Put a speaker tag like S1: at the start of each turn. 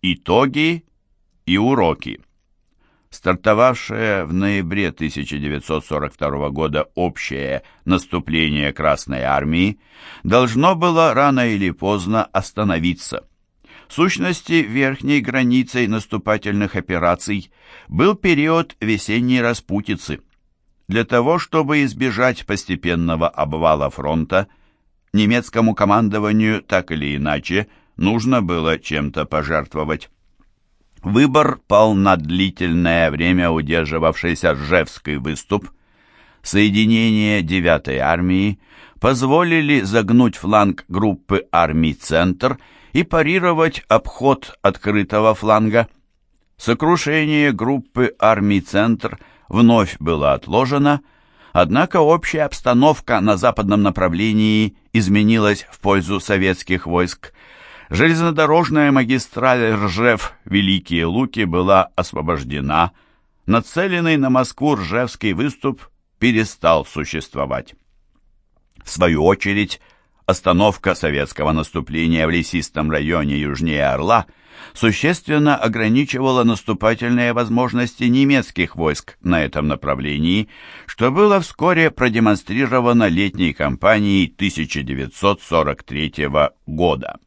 S1: Итоги и уроки. Стартовавшее в ноябре 1942 года общее наступление Красной Армии должно было рано или поздно остановиться. В сущности, верхней границей наступательных операций был период весенней распутицы. Для того, чтобы избежать постепенного обвала фронта, немецкому командованию так или иначе нужно было чем-то пожертвовать. Выбор пал на длительное время удерживавшийся Ржевский выступ. Соединения 9-й армии позволили загнуть фланг группы армий «Центр» и парировать обход открытого фланга. Сокрушение группы армий «Центр» вновь было отложено, однако общая обстановка на западном направлении изменилась в пользу советских войск. Железнодорожная магистраль Ржев-Великие Луки была освобождена, нацеленный на Москву Ржевский выступ перестал существовать. В свою очередь, остановка советского наступления в лесистом районе южнее Орла существенно ограничивала наступательные возможности немецких войск на этом направлении, что было вскоре продемонстрировано летней кампанией 1943 года.